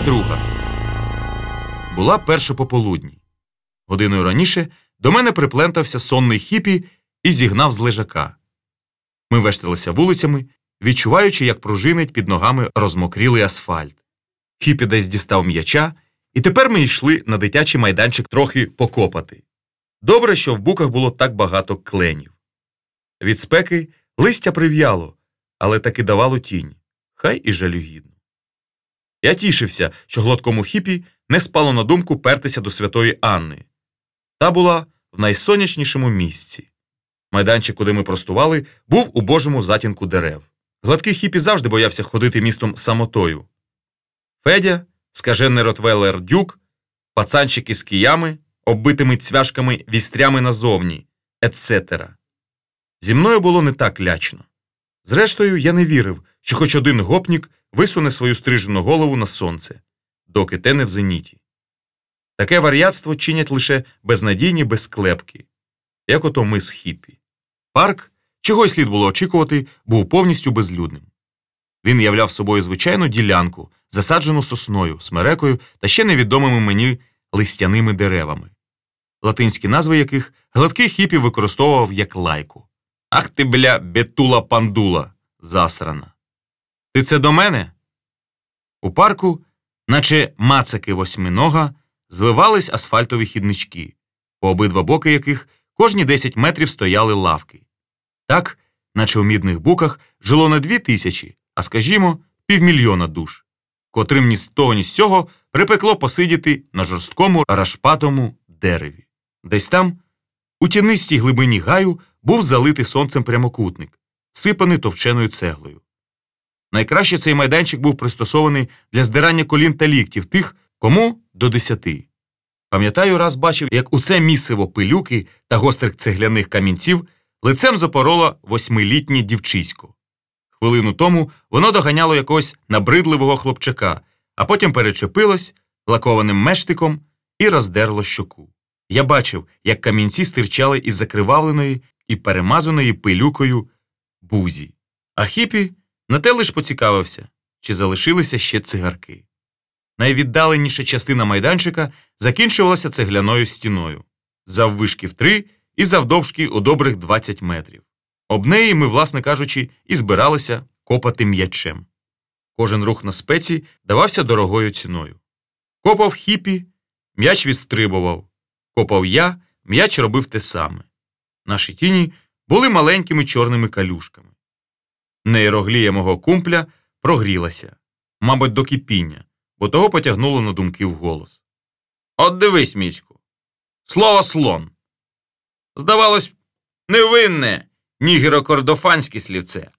Друга. Була перша пополудні. Годиною раніше до мене приплентався сонний хіпі і зігнав з лежака. Ми вешталися вулицями, відчуваючи, як пружинить під ногами розмокрілий асфальт. Хіпі десь дістав м'яча, і тепер ми йшли на дитячий майданчик трохи покопати. Добре, що в буках було так багато кленів. Від спеки листя прив'яло, але таки давало тінь, хай і жалюгідно. Я тішився, що гладкому хіпі не спало на думку пертися до святої Анни. Та була в найсонячнішому місці. Майданчик, куди ми простували, був у божому затінку дерев. Гладкий хіпі завжди боявся ходити містом самотою. Федя, скажений ротвелер дюк, пацанчики з киями, оббитими цвяшками вістрями назовні, etc. Зі мною було не так лячно. Зрештою, я не вірив, що хоч один гопнік висуне свою стрижену голову на сонце, доки те не в зеніті. Таке вар'ятство чинять лише безнадійні безклепки, як ото ми з хіпі. Парк, чого й слід було очікувати, був повністю безлюдним. Він являв собою звичайну ділянку, засаджену сосною, смерекою та ще невідомими мені листяними деревами, латинські назви яких гладкий хіпі використовував як лайку. Ах ти, бля, бетула пандула, засрана. Ти це до мене? У парку, наче мацаки восьминога, звивались асфальтові хіднички, по обидва боки яких кожні 10 метрів стояли лавки. Так, наче у мідних буках жило не дві тисячі, а скажімо, півмільйона душ, котрим ні з того, ні з цього припекло посидіти на жорсткому рашпатому дереві. Десь там, у тінистій глибині гаю, був залитий сонцем прямокутник, сипаний товченою цеглою. Найкраще цей майданчик був пристосований для здирання колін та ліктів тих, кому до десяти. Пам'ятаю, раз бачив, як у це місиво пилюки та гострих цегляних камінців лицем запороло восьмилітнє дівчисько. Хвилину тому воно доганяло якогось набридливого хлопчака, а потім перечепилось лакованим мештиком і роздерло щоку. Я бачив, як камінці стирчали із закривавленої і перемазаної пилюкою бузі. А хіпі на те лиш поцікавився, чи залишилися ще цигарки. Найвіддаленіша частина майданчика закінчувалася цегляною стіною, заввишки в три і завдовжки у добрих 20 метрів. Об неї ми, власне кажучи, і збиралися копати м'ячем. Кожен рух на спеці давався дорогою ціною. Копав хіпі, м'яч відстрибував, копав я, м'яч робив те саме. Наші тіні були маленькими чорними калюшками. Нейроглія мого кумпля прогрілася, мабуть, до кипіння, бо того потягнуло на думки вголос. От дивись, міську. Слово слон. Здавалось, невинне нігерокордофанське слівце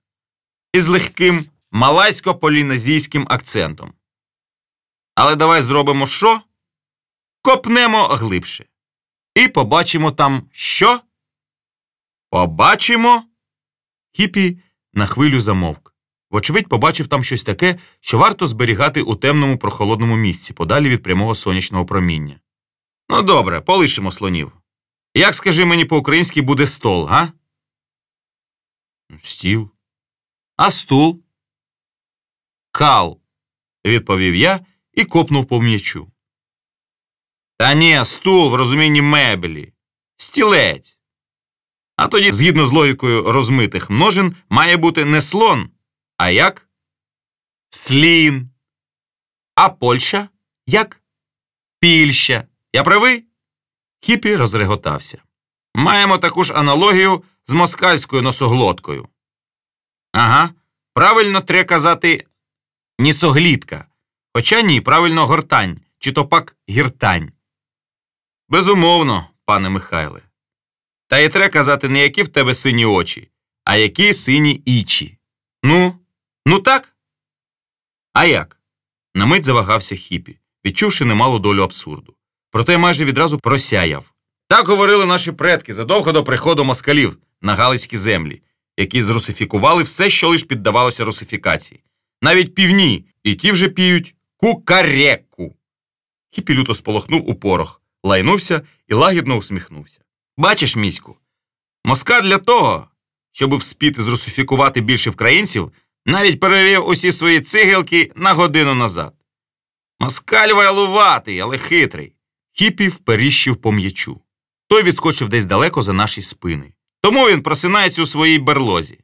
із легким малайсько-полінезійським акцентом. Але давай зробимо що? Копнемо глибше. І побачимо там що? Побачимо. Хіпі на хвилю замовк. Вочевидь, побачив там щось таке, що варто зберігати у темному прохолодному місці, подалі від прямого сонячного проміння. Ну, добре, полишимо слонів. Як скажи мені по-українськи буде стол, га? Стіл. А стул? Кал, відповів я і копнув по м'ячу. Та ні, стул в розумінні меблі. Стілець. А тоді, згідно з логікою розмитих множин, має бути не слон, а як? Слін. А Польща як? Пільща. Я правий? Хіпі розреготався. Маємо таку ж аналогію з москальською носоглоткою. Ага, правильно треба казати нісоглітка. Хоча ні, правильно гортань, чи то пак гіртань. Безумовно, пане Михайле. Та й треба казати не які в тебе сині очі, а які сині ічі. Ну, ну так? А як? На мить завагався хіпі, відчувши немалу долю абсурду. Проте майже відразу просяяв. Так говорили наші предки задовго до приходу москалів на Галицькі землі, які зрусифікували все, що лиш піддавалося русифікації. Навіть півні, і ті вже піють кукареку. Хіпі люто сполохнув у порох, лайнувся і лагідно усміхнувся. Бачиш, міську, моска для того, щоб вспіти зрусифікувати більше українців, навіть перевів усі свої цигелки на годину назад. Москаль вайлуватий, але хитрий. Хіпі вперіщив по м'ячу. Той відскочив десь далеко за наші спини. Тому він просинається у своїй берлозі.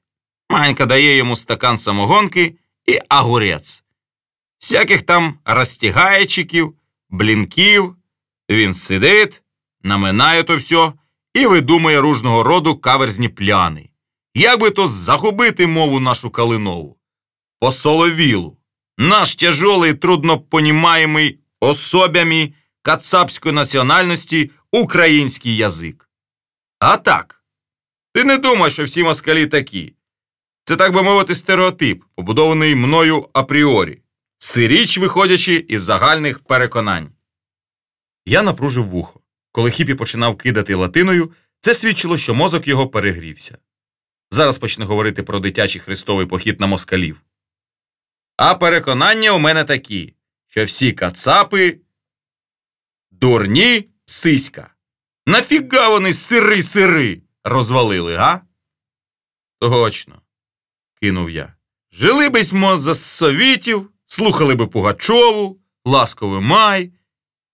Манька дає йому стакан самогонки і агурець. Всяких там розтягаєчиків, блінків. Він сидить, наминає то все і видумує ружного роду каверзні пляни. Як би то загубити мову нашу калинову? По соловілу. Наш тяжолий, труднопонімаємий особями кацапської національності український язик. А так, ти не думай, що всі москалі такі. Це, так би мовити, стереотип, побудований мною апріорі, сиріч виходячи із загальних переконань. Я напружив вухо. Коли хіпі починав кидати латиною, це свідчило, що мозок його перегрівся. Зараз почне говорити про дитячий хрестовий похід на москалів. А переконання у мене такі, що всі кацапи дурні псиська. Нафіга вони сири сири розвалили, га? Точно, кинув я. Жили бись мо за совітів, слухали би Пугачову, ласковий май,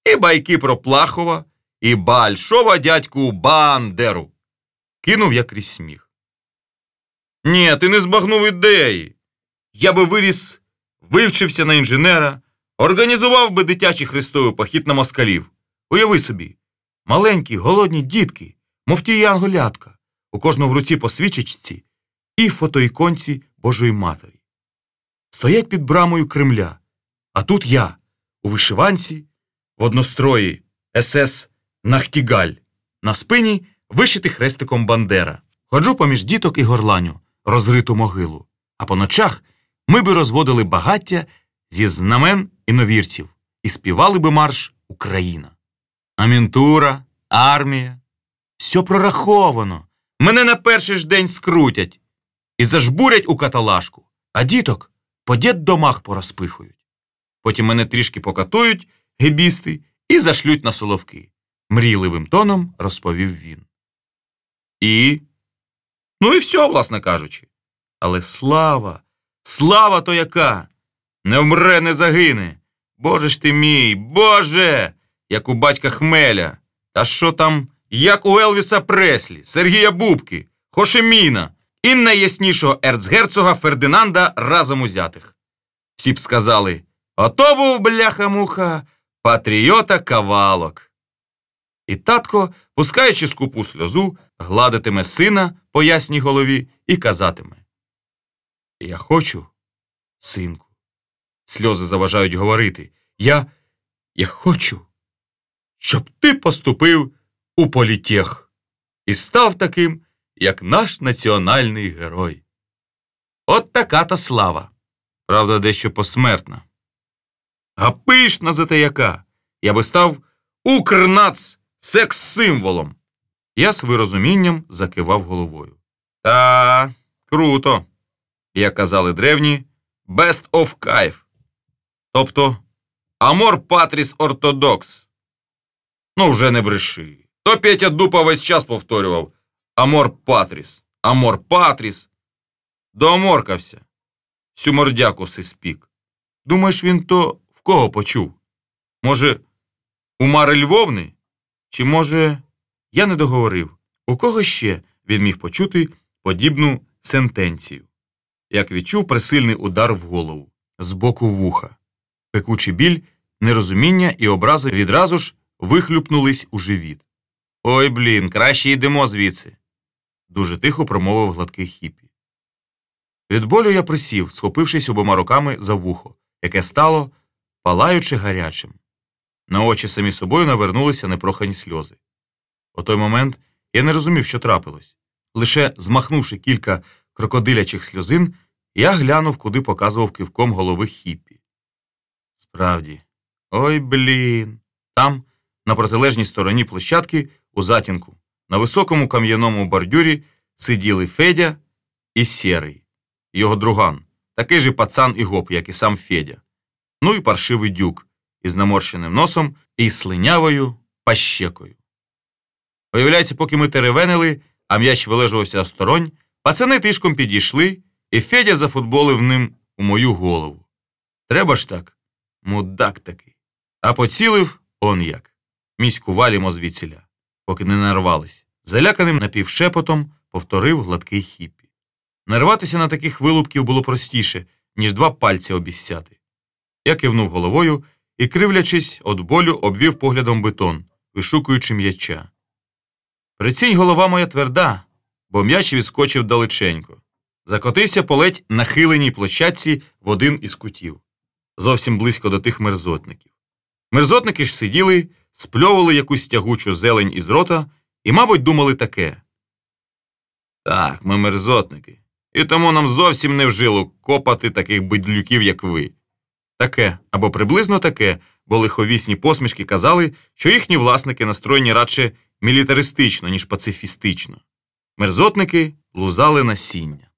і байки про Плахова, і большого дядьку Бандеру. Кинув я крізь сміх. Ні, ти не збагнув ідеї. Я би виріс, вивчився на інженера, організував би дитячий хрестовий похід на москалів. Уяви собі, маленькі, голодні дітки, мов ті янголятка, у кожного в руці по свічечці і фотоіконці Божої Матері. Стоять під брамою Кремля, а тут я, у вишиванці, в однострої СС Нахтігаль, на спині вишитий хрестиком Бандера. Ходжу поміж діток і горланю, розриту могилу, а по ночах ми би розводили багаття зі знамен іновірців і співали би марш Україна. Амінтура, армія. Все прораховано. Мене на перший ж день скрутять і зажбурять у каталажку, а діток по домах порозпихують. Потім мене трішки покатують гебісти і зашлють на соловки, мрійливим тоном розповів він. І. Ну і все, власне кажучи. Але слава, слава то яка! Не вмре, не загине. Боже ж ти мій, Боже! Як у батька Хмеля. Та що там, як у Елвіса Преслі, Сергія Бубки, Хошеміна і найяснішого ерцгерцога Фердинанда разом узятих. Всі б сказали ото був бляха-муха, патріота кавалок. І татко, пускаючи скупу сльозу, гладитиме сина по ясній голові і казатиме Я хочу, синку. Сльози заважають говорити. Я я хочу, щоб ти поступив у політех і став таким, як наш національний герой. От така та слава. Правда, дещо посмертна. А пишна за те яка. Я би став укрнац секс-символом. Я з вирозумінням закивав головою. Та круто, як казали древні, best of кайф. Тобто Амор Патріс Ортодокс. Ну, вже не бреши. То Петя Дупа весь час повторював Амор Патріс, Амор Патріс. Дооморкався. Всю мордяку си спік. Думаєш, він то в кого почув? Може, у Мари Львовни? Чи, може, я не договорив, у кого ще він міг почути подібну сентенцію, як відчув присильний удар в голову з боку вуха. Пекучий біль, нерозуміння і образи відразу ж вихлюпнулись у живіт. Ой блін, краще йдемо звідси, дуже тихо промовив гладкий хіпі. Від болю я присів, схопившись обома руками за вухо, яке стало палаючи гарячим. На очі самі собою навернулися непрохані сльози. У той момент я не розумів, що трапилось. Лише змахнувши кілька крокодилячих сльозин, я глянув, куди показував кивком голови хіппі. Справді, ой блін. Там, на протилежній стороні площадки, у затінку, на високому кам'яному бордюрі сиділи Федя і Сєрий, його друган, такий же пацан і гоп, як і сам Федя. Ну і паршивий дюк із наморщеним носом і слинявою пащекою. Виявляється, поки ми теревенили, а м'яч вилежувався осторонь, пацани тишком підійшли, і Федя зафутболив ним у мою голову. Треба ж так. Мудак такий. А поцілив он як. Міську валімо звідсіля, поки не нарвались. Заляканим напівшепотом повторив гладкий хіппі. Нарватися на таких вилупків було простіше, ніж два пальці обіссяти. Я кивнув головою і, кривлячись від болю, обвів поглядом бетон, вишукуючи м'яча. Прицінь голова моя тверда, бо м'яч відскочив далеченько. Закотився по ледь нахиленій площадці в один із кутів, зовсім близько до тих мерзотників. Мерзотники ж сиділи, спльовували якусь тягучу зелень із рота і, мабуть, думали таке. Так, ми мерзотники, і тому нам зовсім не вжило копати таких бидлюків, як ви. Таке або приблизно таке, бо лиховісні посмішки казали, що їхні власники настроєні радше мілітаристично, ніж пацифістично. Мерзотники лузали насіння.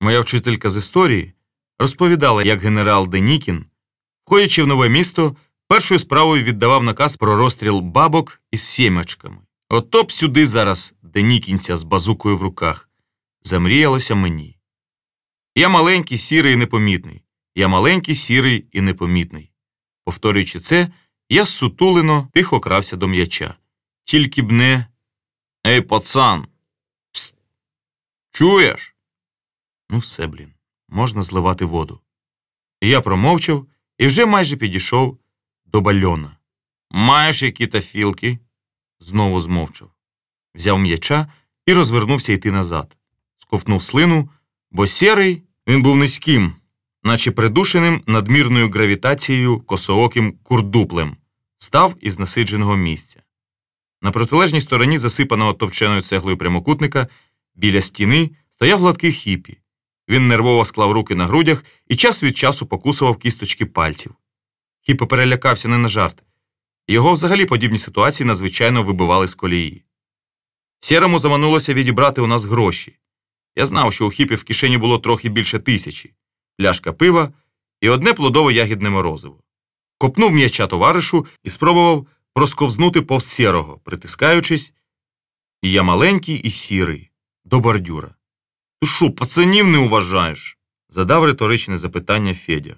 Моя вчителька з історії розповідала, як генерал Денікін, входячи в нове місто, першою справою віддавав наказ про розстріл бабок із сімечками. Ото б сюди зараз Денікінця з базукою в руках. Замріялося мені. Я маленький, сірий і непомітний. Я маленький, сірий і непомітний. Повторюючи це, я зсутулено тихо крався до м'яча. Тільки б не. Ей, пацан. Пст. Чуєш? Ну, все, блін, можна зливати воду. Я промовчав і вже майже підійшов до бальона. Маєш які-то філки? Знову змовчав. Взяв м'яча і розвернувся йти назад. Сковтнув слину, бо сірий він був низьким, наче придушеним надмірною гравітацією косооким курдуплем, став із насидженого місця. На протилежній стороні засипаного товченою цеглою прямокутника біля стіни стояв гладкий хіпі. Він нервово склав руки на грудях і час від часу покусував кісточки пальців. Хіпі перелякався не на жарт. Його взагалі подібні ситуації надзвичайно вибивали з колії. Сірому заманулося відібрати у нас гроші. Я знав, що у хіпі в кишені було трохи більше тисячі, пляшка пива і одне плодове ягідне морозиво. Копнув м'яча товаришу і спробував просковзнути повз сірого, притискаючись, і я маленький і сірий, до бордюра. Ти що, пацанів не уважаєш? задав риторичне запитання Федя.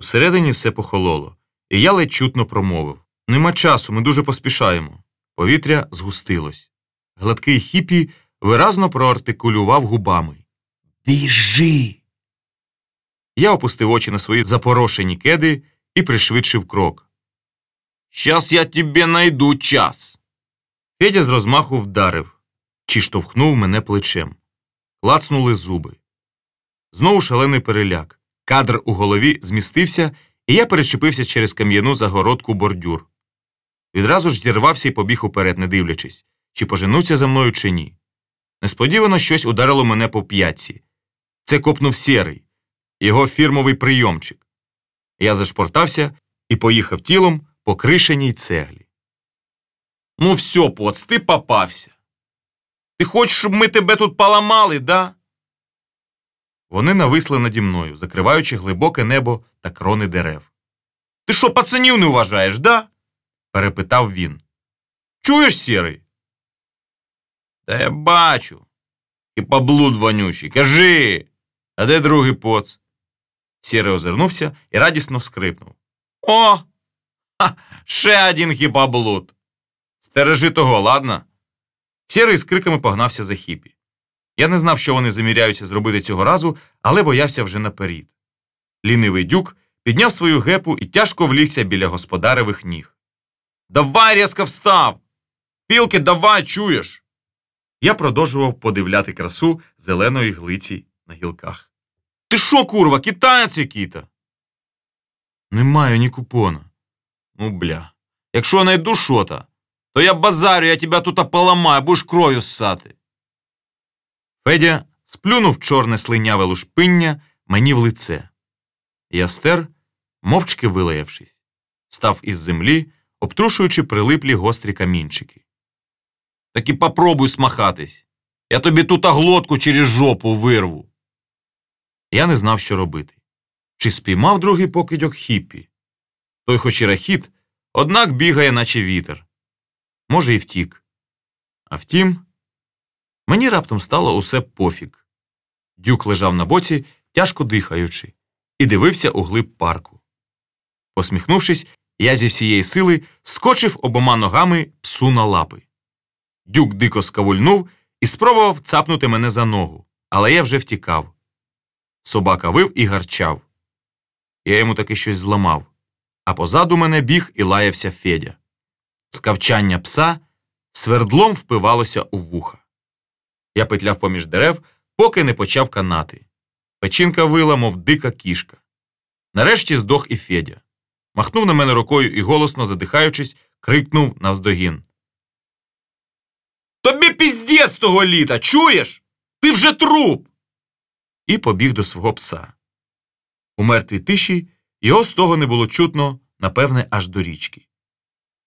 Усередині все похололо, і я ледь чутно промовив Нема часу, ми дуже поспішаємо. Повітря згустилось. Гладкий хіпі виразно проартикулював губами. Біжи. Я опустив очі на свої запорошені кеди і пришвидшив крок. Щас я тебе найду час. Федя з розмаху вдарив чи штовхнув мене плечем. Клацнули зуби. Знову шалений переляк. Кадр у голові змістився, і я перечепився через кам'яну загородку бордюр. Відразу ж зірвався і побіг уперед, не дивлячись, чи поженуться за мною, чи ні. Несподівано щось ударило мене по п'ятці. Це копнув сірий, його фірмовий прийомчик. Я зашпортався і поїхав тілом по кришеній цеглі. Ну, все, поц, ти попався. Ти хочеш, щоб ми тебе тут поламали, да? Вони нависли наді мною, закриваючи глибоке небо та крони дерев. Ти що, пацанів не вважаєш, да? перепитав він. Чуєш, сірий? Та я бачу. І поблуд вонючий. Кажи. А де другий поц? Сірий озирнувся і радісно скрипнув. О! Ха, ще один хіпаблуд. Стережи того, ладно? Сірий з криками погнався за хіпі. Я не знав, що вони заміряються зробити цього разу, але боявся вже наперед. Лінивий дюк підняв свою гепу і тяжко влігся біля господаревих ніг. Давай різко встав! Пілки, давай, чуєш! Я продовжував подивляти красу зеленої глиці на гілках. Ти що, курва, китаєць який-то? Не маю ні купона. Ну, бля. Якщо найду шота, то я базарю, я тебе тут поламаю, будеш кров'ю ссати. Федя сплюнув чорне слиняве лушпиння мені в лице. Я стер, мовчки вилаявшись, став із землі, обтрушуючи прилиплі гострі камінчики. Так і попробуй смахатись. Я тобі тут глотку через жопу вирву. Я не знав, що робити. Чи спіймав другий покидьок хіппі? Той, хоч і рахіт, однак бігає, наче вітер. Може, і втік. А втім, мені раптом стало усе пофіг. Дюк лежав на боці, тяжко дихаючи, і дивився у глиб парку. Посміхнувшись, я зі всієї сили скочив обома ногами псу на лапи. Дюк дико скавульнув і спробував цапнути мене за ногу, але я вже втікав. Собака вив і гарчав. Я йому таки щось зламав, а позаду мене біг і лаявся Федя. Скавчання пса свердлом впивалося у вуха. Я петляв поміж дерев, поки не почав канати. Печінка вила, мов дика кішка. Нарешті здох і Федя. Махнув на мене рукою і голосно, задихаючись, крикнув навздогін. Тобі піздець того літа, чуєш? Ти вже труп. І побіг до свого пса. У мертвій тиші його з того не було чутно, напевне, аж до річки.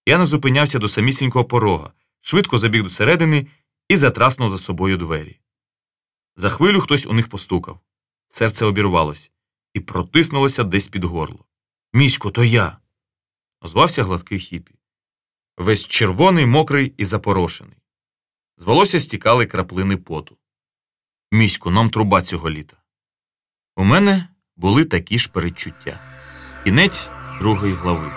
Я не зупинявся до самісінького порога, швидко забіг до середини і затраснув за собою двері. За хвилю хтось у них постукав. Серце обірвалось і протиснулося десь під горло. Місько, то я. озвався гладкий хіпі. Весь червоний, мокрий і запорошений. З волосся стікали краплини поту. Місько, нам труба цього літа. У мене були такі ж передчуття. Кінець другої глави.